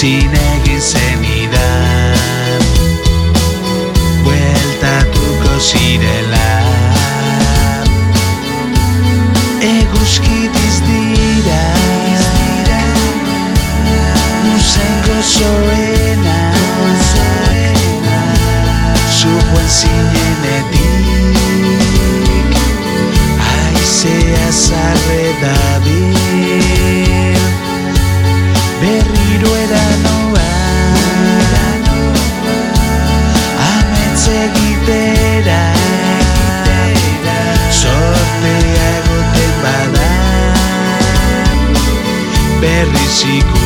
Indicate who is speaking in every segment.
Speaker 1: Zin egin zenidan Bueltatuko zirela Eguzkitiz dira Musengo zoena Zuen zinenetik. Aizea zarre Berriz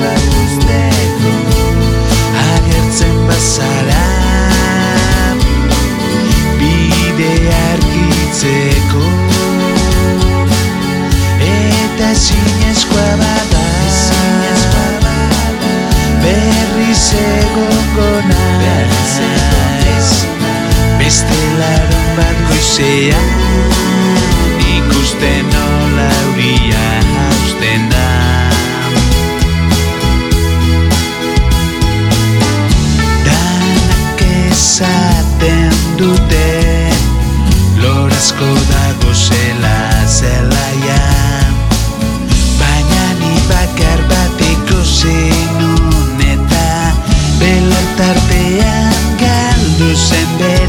Speaker 1: bat usteko Agertzen bazara Bide argitzeko. Eta zinezkoa bada Berriz egongo naiz Beste larun bat goizean Ikusten Lorazko dago zela zelaian Baina ni bakar bateko zenun eta Belartartean galdu zen